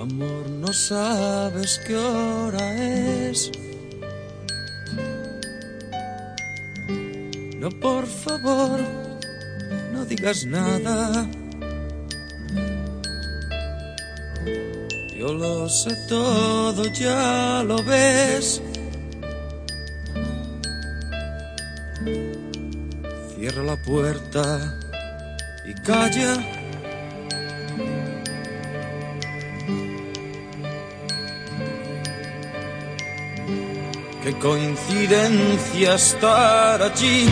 Amor, no sabes qué hora es. No, por favor, no digas nada. Yo lo sé todo, ya lo ves. Cierra la puerta y calla. Qué coincidencia estar allí.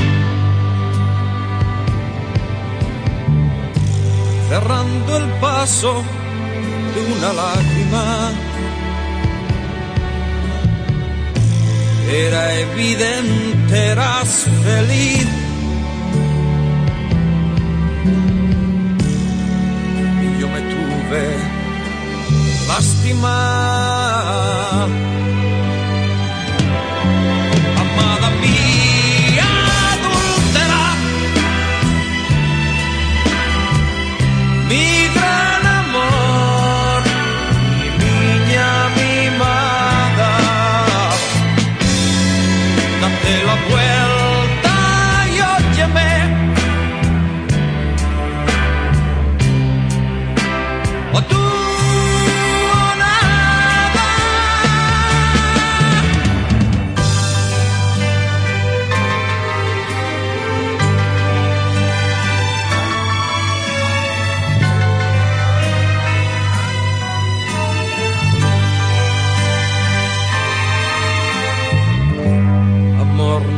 Cerrando el paso de una lágrima. Era evidente, eras feliz. Y yo me tuve lástima.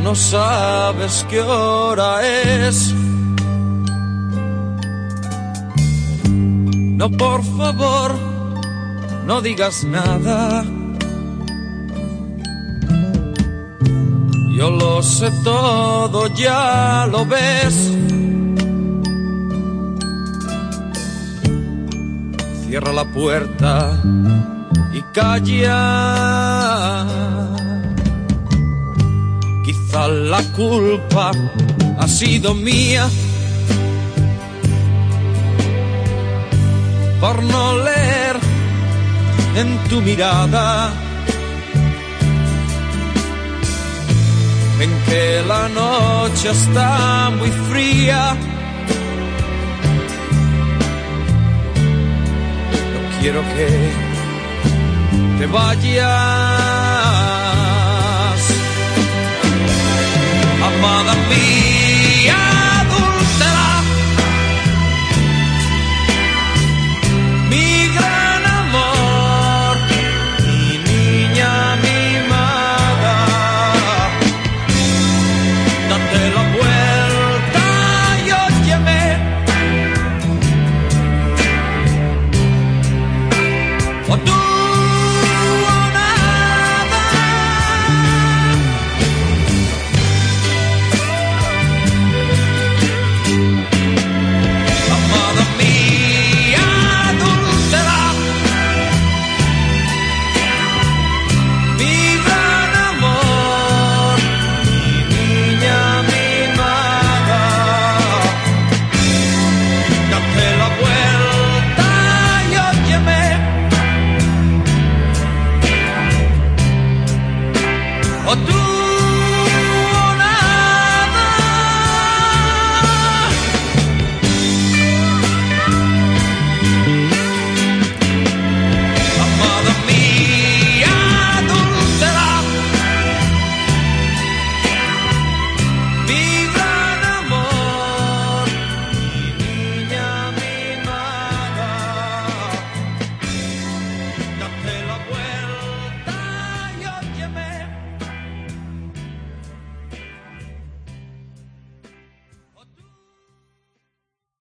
No sabes qué hora es. No, por favor, no digas nada. Yo lo sé todo, ya lo ves. Cierra la puerta y calla. La culpa ha sido mía por no leer en tu mirada en que la noche está muy fría. No quiero que te vayas be